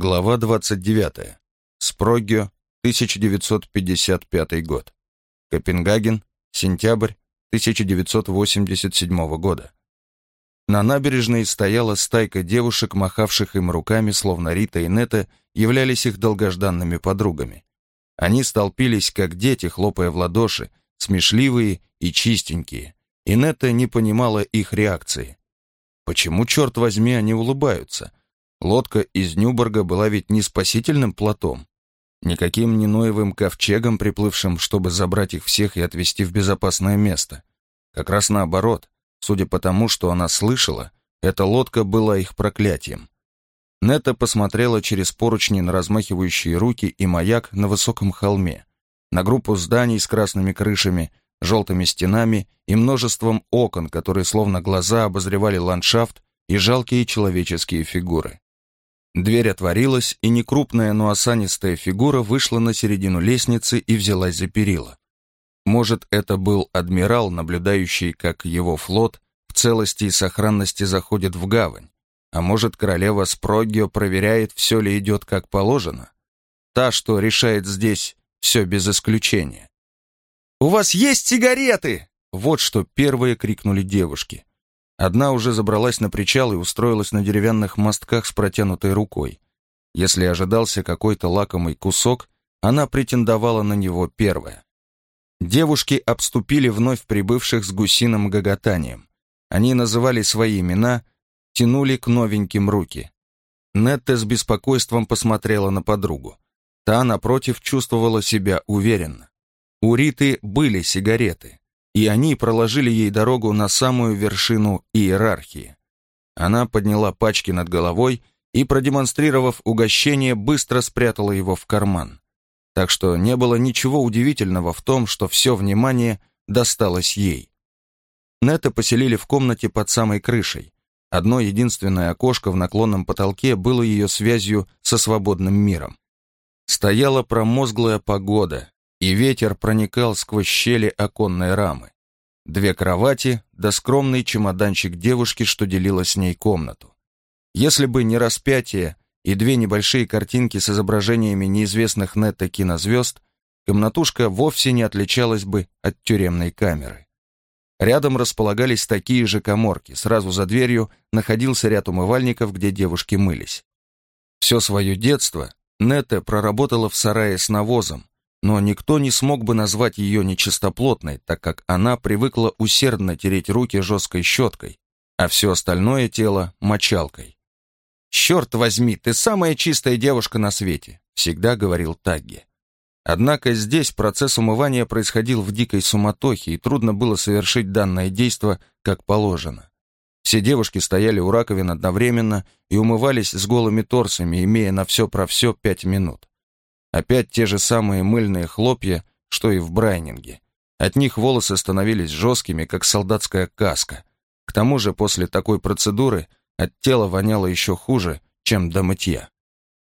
Глава 29. Спрогио, 1955 год. Копенгаген, сентябрь 1987 года. На набережной стояла стайка девушек, махавших им руками, словно Рита и Нета являлись их долгожданными подругами. Они столпились, как дети, хлопая в ладоши, смешливые и чистенькие, и Нета не понимала их реакции. Почему, черт возьми, они улыбаются? Лодка из Нюборга была ведь не спасительным плотом, никаким не Ноевым ковчегом, приплывшим, чтобы забрать их всех и отвезти в безопасное место. Как раз наоборот, судя по тому, что она слышала, эта лодка была их проклятием. Нета посмотрела через поручни на размахивающие руки и маяк на высоком холме, на группу зданий с красными крышами, желтыми стенами и множеством окон, которые словно глаза обозревали ландшафт и жалкие человеческие фигуры. Дверь отворилась, и некрупная, но осанистая фигура вышла на середину лестницы и взялась за перила. Может, это был адмирал, наблюдающий, как его флот в целости и сохранности заходит в гавань. А может, королева Спрогио проверяет, все ли идет как положено. Та, что решает здесь все без исключения. «У вас есть сигареты!» Вот что первые крикнули девушки. Одна уже забралась на причал и устроилась на деревянных мостках с протянутой рукой. Если ожидался какой-то лакомый кусок, она претендовала на него первая. Девушки обступили вновь прибывших с гусиным гоготанием. Они называли свои имена, тянули к новеньким руки. Нетта с беспокойством посмотрела на подругу. Та, напротив, чувствовала себя уверенно. У Риты были сигареты и они проложили ей дорогу на самую вершину иерархии. Она подняла пачки над головой и, продемонстрировав угощение, быстро спрятала его в карман. Так что не было ничего удивительного в том, что все внимание досталось ей. Нета поселили в комнате под самой крышей. Одно единственное окошко в наклонном потолке было ее связью со свободным миром. Стояла промозглая погода, и ветер проникал сквозь щели оконной рамы. Две кровати, да скромный чемоданчик девушки, что делила с ней комнату. Если бы не распятие и две небольшие картинки с изображениями неизвестных Нетта кинозвезд, комнатушка вовсе не отличалась бы от тюремной камеры. Рядом располагались такие же коморки, сразу за дверью находился ряд умывальников, где девушки мылись. Все свое детство Нетта проработала в сарае с навозом, но никто не смог бы назвать ее нечистоплотной, так как она привыкла усердно тереть руки жесткой щеткой, а все остальное тело – мочалкой. «Черт возьми, ты самая чистая девушка на свете», – всегда говорил Тагги. Однако здесь процесс умывания происходил в дикой суматохе, и трудно было совершить данное действо как положено. Все девушки стояли у раковин одновременно и умывались с голыми торсами, имея на все про все пять минут. Опять те же самые мыльные хлопья, что и в Брайнинге. От них волосы становились жесткими, как солдатская каска. К тому же после такой процедуры от тела воняло еще хуже, чем до мытья.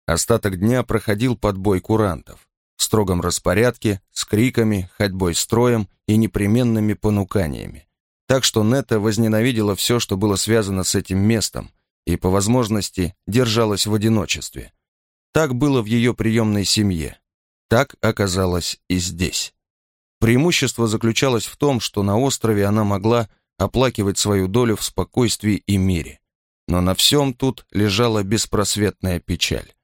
Остаток дня проходил под бой курантов. В строгом распорядке, с криками, ходьбой строем и непременными понуканиями. Так что Нета возненавидела все, что было связано с этим местом, и по возможности держалась в одиночестве. Так было в ее приемной семье. Так оказалось и здесь. Преимущество заключалось в том, что на острове она могла оплакивать свою долю в спокойствии и мире. Но на всем тут лежала беспросветная печаль.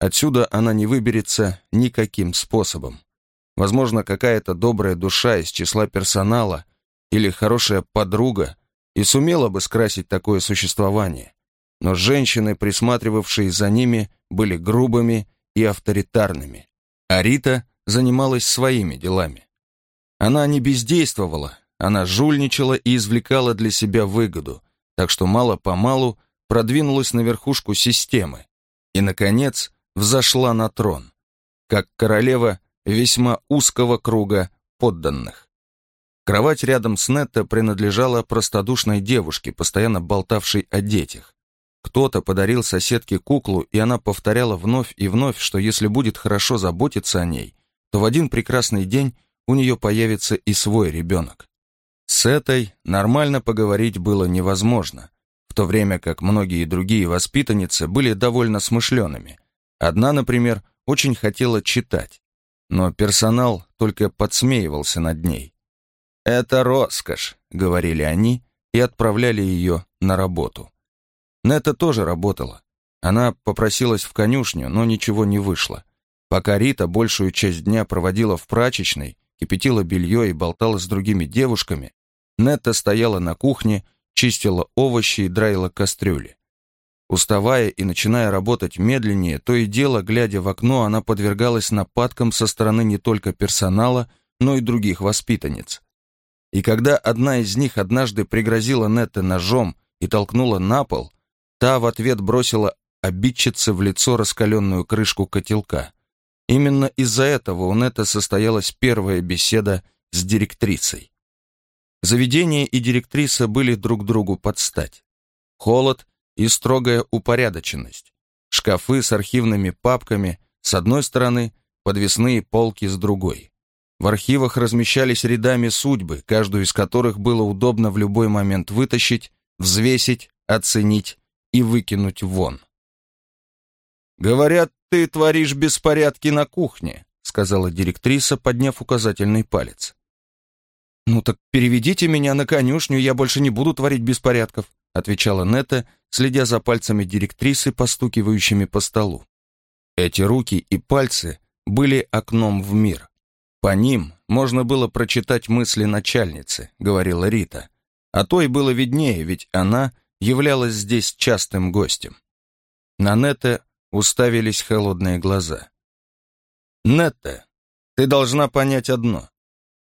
Отсюда она не выберется никаким способом. Возможно, какая-то добрая душа из числа персонала или хорошая подруга и сумела бы скрасить такое существование но женщины, присматривавшие за ними, были грубыми и авторитарными, а Рита занималась своими делами. Она не бездействовала, она жульничала и извлекала для себя выгоду, так что мало-помалу продвинулась на верхушку системы и, наконец, взошла на трон, как королева весьма узкого круга подданных. Кровать рядом с Нетто принадлежала простодушной девушке, постоянно болтавшей о детях. Кто-то подарил соседке куклу, и она повторяла вновь и вновь, что если будет хорошо заботиться о ней, то в один прекрасный день у нее появится и свой ребенок. С этой нормально поговорить было невозможно, в то время как многие другие воспитанницы были довольно смышленными. Одна, например, очень хотела читать, но персонал только подсмеивался над ней. «Это роскошь», — говорили они, и отправляли ее на работу. Нета тоже работала. Она попросилась в конюшню, но ничего не вышло. Пока Рита большую часть дня проводила в прачечной, кипятила белье и болтала с другими девушками, Нетта стояла на кухне, чистила овощи и драила кастрюли. Уставая и начиная работать медленнее, то и дело, глядя в окно, она подвергалась нападкам со стороны не только персонала, но и других воспитанниц. И когда одна из них однажды пригрозила Нетте ножом и толкнула на пол, та в ответ бросила обидчице в лицо раскаленную крышку котелка. Именно из-за этого у Нетты состоялась первая беседа с директрисой. Заведение и директриса были друг другу под стать. Холод и строгая упорядоченность. Шкафы с архивными папками с одной стороны, подвесные полки с другой. В архивах размещались рядами судьбы, каждую из которых было удобно в любой момент вытащить, взвесить, оценить и выкинуть вон. «Говорят, ты творишь беспорядки на кухне», сказала директриса, подняв указательный палец. «Ну так переведите меня на конюшню, я больше не буду творить беспорядков», отвечала Нета, следя за пальцами директрисы, постукивающими по столу. Эти руки и пальцы были окном в мир. По ним можно было прочитать мысли начальницы, говорила Рита. А то и было виднее, ведь она являлась здесь частым гостем. На Нетте уставились холодные глаза. «Нетте, ты должна понять одно.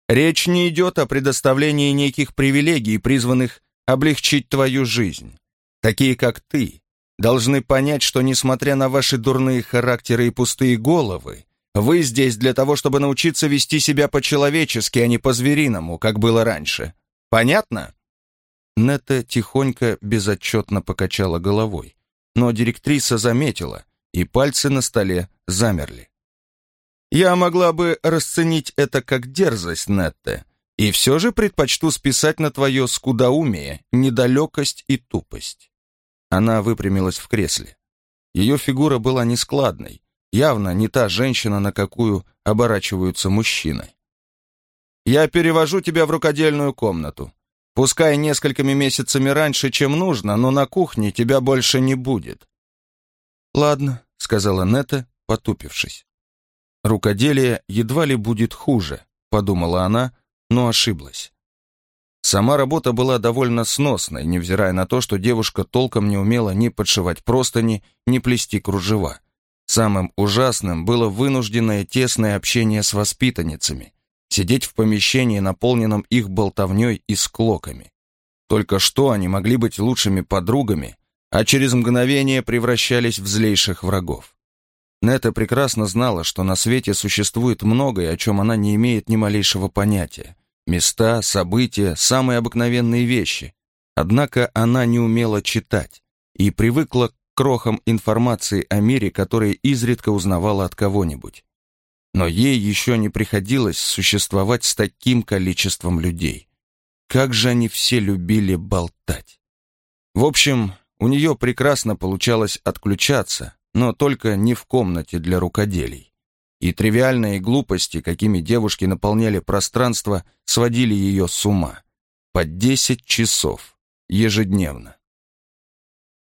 Речь не идет о предоставлении неких привилегий, призванных облегчить твою жизнь. Такие, как ты, должны понять, что, несмотря на ваши дурные характеры и пустые головы, вы здесь для того, чтобы научиться вести себя по-человечески, а не по-звериному, как было раньше. Понятно?» Нетта тихонько, безотчетно покачала головой, но директриса заметила, и пальцы на столе замерли. Я могла бы расценить это как дерзость, Нетте, и все же предпочту списать на твое скудоумие, недалекость и тупость. Она выпрямилась в кресле. Ее фигура была нескладной, явно не та женщина, на какую оборачиваются мужчины. «Я перевожу тебя в рукодельную комнату. Пускай несколькими месяцами раньше, чем нужно, но на кухне тебя больше не будет». «Ладно», — сказала Нета, потупившись. Рукоделие едва ли будет хуже, подумала она, но ошиблась. Сама работа была довольно сносной, невзирая на то, что девушка толком не умела ни подшивать простыни, ни плести кружева. Самым ужасным было вынужденное тесное общение с воспитанницами, сидеть в помещении, наполненном их болтовней и склоками. Только что они могли быть лучшими подругами, а через мгновение превращались в злейших врагов. Нета прекрасно знала, что на свете существует многое, о чем она не имеет ни малейшего понятия. Места, события, самые обыкновенные вещи. Однако она не умела читать и привыкла к крохам информации о мире, которые изредка узнавала от кого-нибудь. Но ей еще не приходилось существовать с таким количеством людей. Как же они все любили болтать. В общем, у нее прекрасно получалось отключаться, но только не в комнате для рукоделий. И тривиальные глупости, какими девушки наполняли пространство, сводили ее с ума. По 10 часов ежедневно.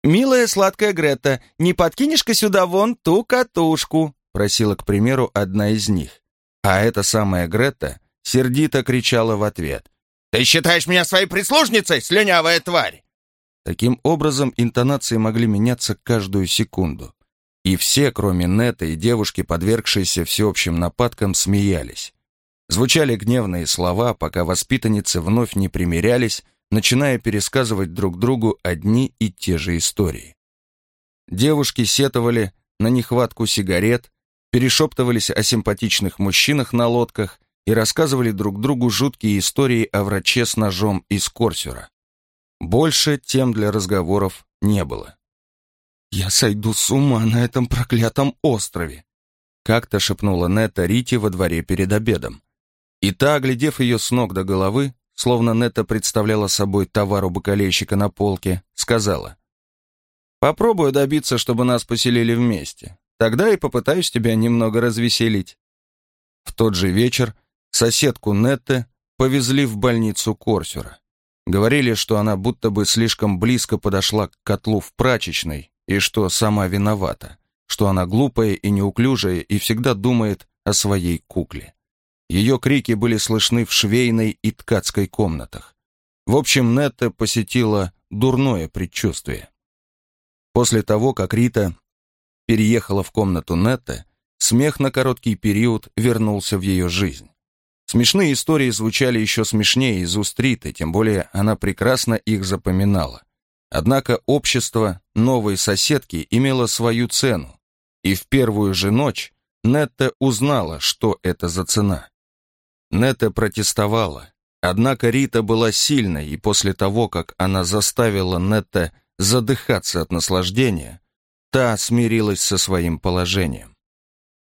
«Милая сладкая Грета, не подкинешь-ка сюда вон ту катушку?» Просила, к примеру, одна из них. А эта самая Грета сердито кричала в ответ. «Ты считаешь меня своей прислужницей, слюнявая тварь?» Таким образом, интонации могли меняться каждую секунду. И все, кроме Нета и девушки, подвергшейся всеобщим нападкам, смеялись. Звучали гневные слова, пока воспитанницы вновь не примирялись, начиная пересказывать друг другу одни и те же истории. Девушки сетовали на нехватку сигарет, перешептывались о симпатичных мужчинах на лодках и рассказывали друг другу жуткие истории о враче с ножом из Корсюра. Больше тем для разговоров не было. «Я сойду с ума на этом проклятом острове!» Как-то шепнула Нета Рите во дворе перед обедом. И та, оглядев ее с ног до головы, словно Нета представляла собой товар у бакалейщика на полке, сказала. «Попробую добиться, чтобы нас поселили вместе. Тогда и попытаюсь тебя немного развеселить». В тот же вечер соседку Нетте повезли в больницу Корсюра. Говорили, что она будто бы слишком близко подошла к котлу в прачечной и что сама виновата, что она глупая и неуклюжая и всегда думает о своей кукле. Ее крики были слышны в швейной и ткацкой комнатах. В общем, Нетта посетила дурное предчувствие. После того, как Рита переехала в комнату Нетта, смех на короткий период вернулся в ее жизнь. Смешные истории звучали еще смешнее из уст Риты, тем более она прекрасно их запоминала. Однако общество новой соседки имело свою цену, и в первую же ночь Нетта узнала, что это за цена. Нетта протестовала, однако Рита была сильной, и после того, как она заставила Нетта задыхаться от наслаждения, та смирилась со своим положением.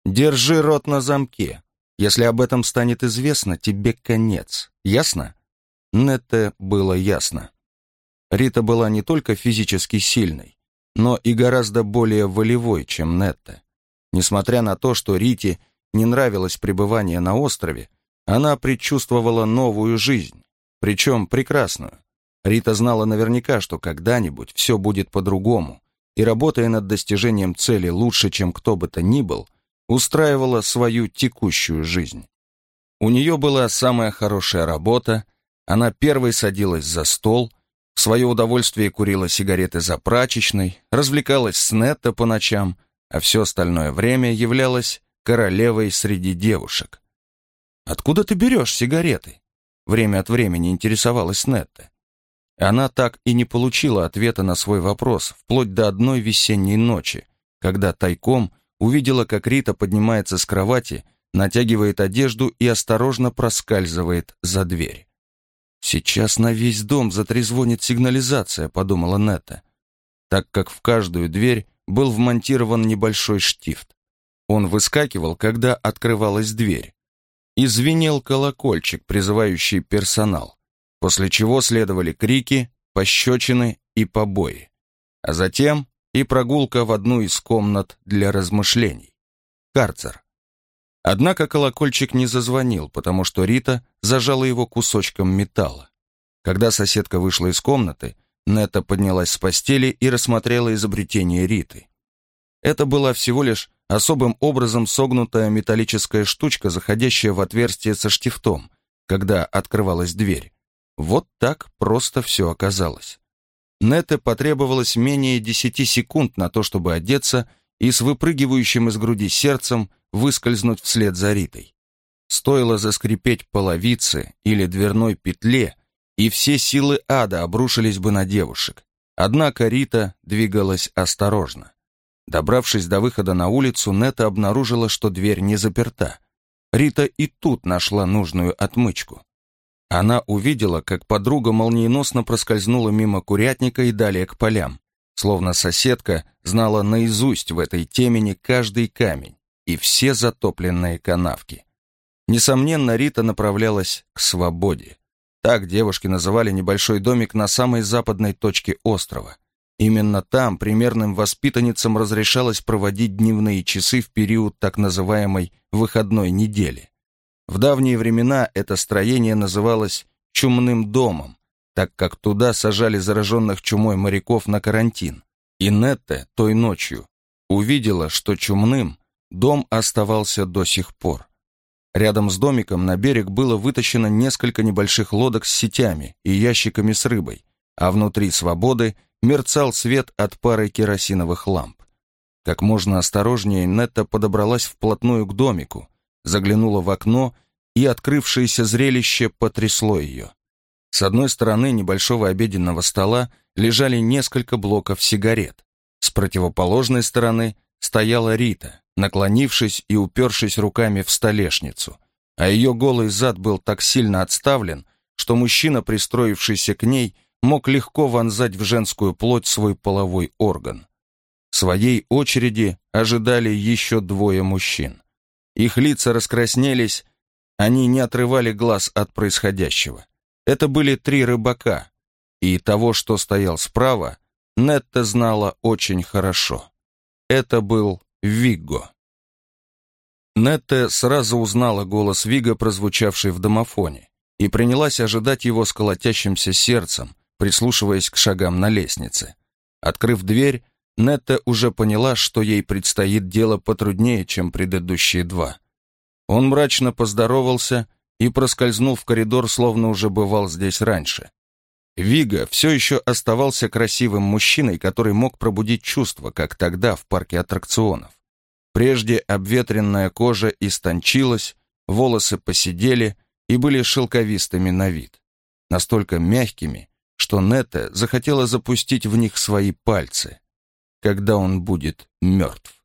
«Держи рот на замке. Если об этом станет известно, тебе конец. Ясно?» Нетте было ясно. Рита была не только физически сильной, но и гораздо более волевой, чем Нетта. Несмотря на то, что Рите не нравилось пребывание на острове, она предчувствовала новую жизнь, причем прекрасную. Рита знала наверняка, что когда-нибудь все будет по-другому, и, работая над достижением цели лучше, чем кто бы то ни был, устраивала свою текущую жизнь. У нее была самая хорошая работа, она первой садилась за стол, в свое удовольствие курила сигареты за прачечной, развлекалась с Нетто по ночам, а все остальное время являлась королевой среди девушек. «Откуда ты берешь сигареты?» Время от времени интересовалась Нетта. Она так и не получила ответа на свой вопрос, вплоть до одной весенней ночи, когда тайком увидела, как Рита поднимается с кровати, натягивает одежду и осторожно проскальзывает за дверь. «Сейчас на весь дом затрезвонит сигнализация», — подумала Нетта, так как в каждую дверь был вмонтирован небольшой штифт. Он выскакивал, когда открывалась дверь. И звенел колокольчик, призывающий персонал после чего следовали крики, пощечины и побои. А затем и прогулка в одну из комнат для размышлений. Карцер. Однако колокольчик не зазвонил, потому что Рита зажала его кусочком металла. Когда соседка вышла из комнаты, Нета поднялась с постели и рассмотрела изобретение Риты. Это была всего лишь особым образом согнутая металлическая штучка, заходящая в отверстие со штифтом, когда открывалась дверь. Вот так просто все оказалось. Нете потребовалось менее десяти секунд на то, чтобы одеться и с выпрыгивающим из груди сердцем выскользнуть вслед за Ритой. Стоило заскрипеть половице или дверной петле, и все силы ада обрушились бы на девушек. Однако Рита двигалась осторожно. Добравшись до выхода на улицу, Нета обнаружила, что дверь не заперта. Рита и тут нашла нужную отмычку. Она увидела, как подруга молниеносно проскользнула мимо курятника и далее к полям, словно соседка знала наизусть в этой темени каждый камень и все затопленные канавки. Несомненно, Рита направлялась к свободе. Так девушки называли небольшой домик на самой западной точке острова. Именно там примерным воспитанницам разрешалось проводить дневные часы в период так называемой «выходной недели». В давние времена это строение называлось «чумным домом», так как туда сажали зараженных чумой моряков на карантин. И Нетте той ночью увидела, что чумным дом оставался до сих пор. Рядом с домиком на берег было вытащено несколько небольших лодок с сетями и ящиками с рыбой, а внутри свободы мерцал свет от пары керосиновых ламп. Как можно осторожнее Нетта подобралась вплотную к домику, заглянула в окно, и открывшееся зрелище потрясло ее. С одной стороны небольшого обеденного стола лежали несколько блоков сигарет. С противоположной стороны стояла Рита, наклонившись и упершись руками в столешницу, а ее голый зад был так сильно отставлен, что мужчина, пристроившийся к ней, мог легко вонзать в женскую плоть свой половой орган. В своей очереди ожидали еще двое мужчин. Их лица раскраснелись, они не отрывали глаз от происходящего. Это были три рыбака, и того, что стоял справа, Нетта знала очень хорошо. Это был Вигго. Нетте сразу узнала голос Вига, прозвучавший в домофоне, и принялась ожидать его с колотящимся сердцем, прислушиваясь к шагам на лестнице. Открыв дверь, Нетта уже поняла, что ей предстоит дело потруднее, чем предыдущие два. Он мрачно поздоровался и проскользнул в коридор, словно уже бывал здесь раньше. Вига все еще оставался красивым мужчиной, который мог пробудить чувства, как тогда в парке аттракционов. Прежде обветренная кожа истончилась, волосы посидели и были шелковистыми на вид. Настолько мягкими, что Нетта захотела запустить в них свои пальцы, когда он будет мертв.